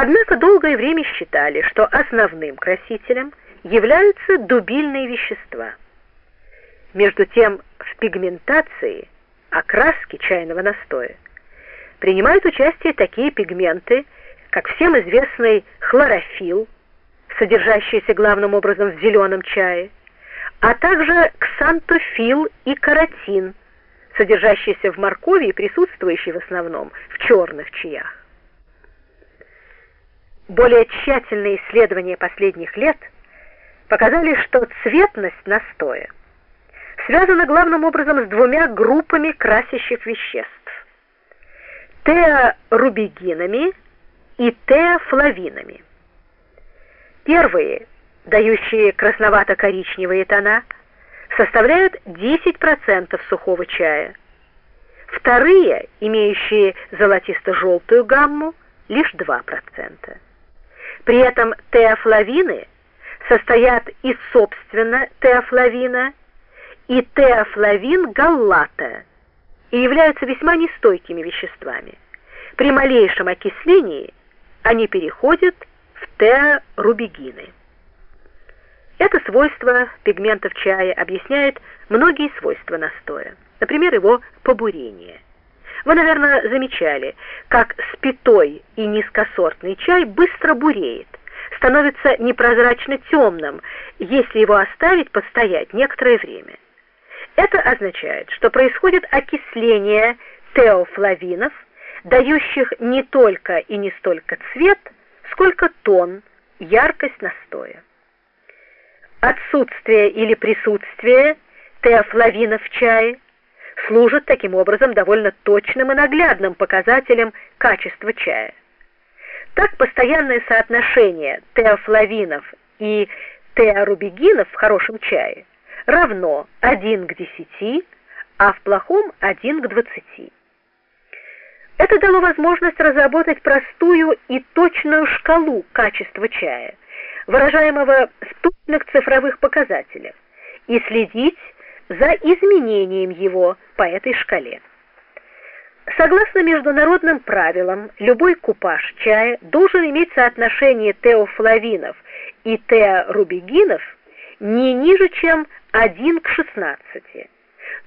Однако долгое время считали, что основным красителем являются дубильные вещества. Между тем, в пигментации окраски чайного настоя принимают участие такие пигменты, как всем известный хлорофилл, содержащийся главным образом в зеленом чае, а также ксантофилл и каротин, содержащийся в моркови и присутствующий в основном в черных чаях. Более тщательные исследования последних лет показали, что цветность настоя связана главным образом с двумя группами красящих веществ – теорубигинами и теофлавинами. Первые, дающие красновато-коричневые тона, составляют 10% сухого чая. Вторые, имеющие золотисто-желтую гамму, лишь 2%. При этом теофлавины состоят из собственно теофлавина и теофлавин галлата и являются весьма нестойкими веществами. При малейшем окислении они переходят в теорубигины. Это свойство пигментов чая объясняет многие свойства настоя, например, его побурение. Вы, наверное, замечали, как спитой и низкосортный чай быстро буреет, становится непрозрачно темным, если его оставить постоять некоторое время. Это означает, что происходит окисление теофлавинов, дающих не только и не столько цвет, сколько тон, яркость настоя. Отсутствие или присутствие теофлавинов в чае служит таким образом довольно точным и наглядным показателем качества чая. Так постоянное соотношение теофлавинов и теорубигинов в хорошем чае равно 1 к 10, а в плохом 1 к 20. Это дало возможность разработать простую и точную шкалу качества чая, выражаемого в точных цифровых показателях, и следить за изменением его по этой шкале. Согласно международным правилам, любой купаж чая должен иметь соотношение теофлавинов и теорубигинов не ниже, чем 1 к 16,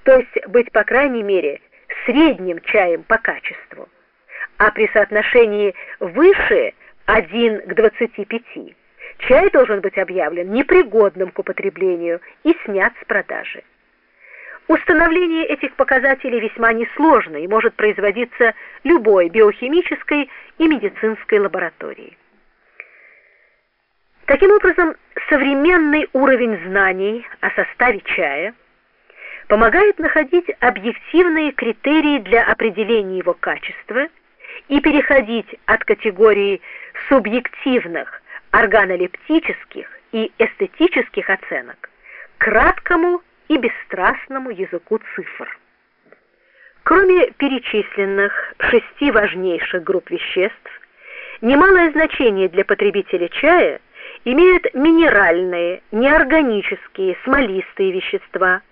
то есть быть, по крайней мере, средним чаем по качеству, а при соотношении выше 1 к 25 чай должен быть объявлен непригодным к употреблению и снят с продажи. Установление этих показателей весьма несложно и может производиться любой биохимической и медицинской лабораторией. Таким образом, современный уровень знаний о составе чая помогает находить объективные критерии для определения его качества и переходить от категории субъективных органолептических и эстетических оценок к краткому и бесстрастному языку цифр. Кроме перечисленных шести важнейших групп веществ, немалое значение для потребителя чая имеют минеральные, неорганические, смолистые вещества,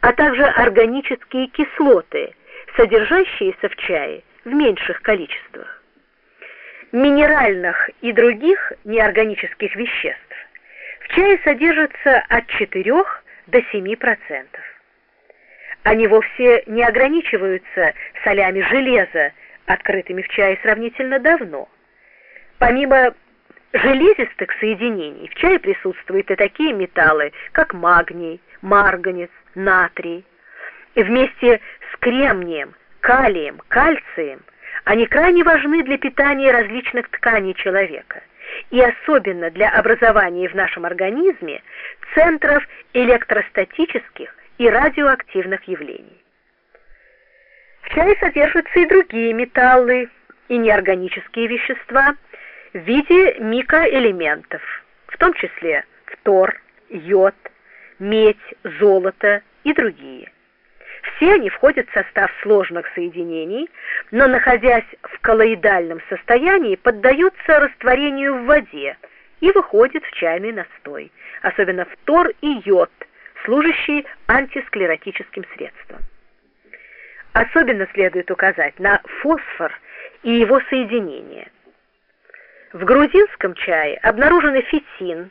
а также органические кислоты, содержащиеся в чае в меньших количествах. Минеральных и других неорганических веществ в чае содержится от 4 до 7%. Они вовсе не ограничиваются солями железа, открытыми в чае сравнительно давно. Помимо железистых соединений в чае присутствуют и такие металлы, как магний, марганец, натрий. И вместе с кремнием, калием, кальцием они крайне важны для питания различных тканей человека и особенно для образования в нашем организме центров электростатических и радиоактивных явлений. В чае содержатся и другие металлы и неорганические вещества в виде микроэлементов, в том числе фтор, йод, медь, золото и другие. Все они входят в состав сложных соединений, но, находясь в коллоидальном состоянии, поддаются растворению в воде и выходят в чайный настой, особенно фтор и йод, служащие антисклеротическим средством. Особенно следует указать на фосфор и его соединения. В грузинском чае обнаружены фитин,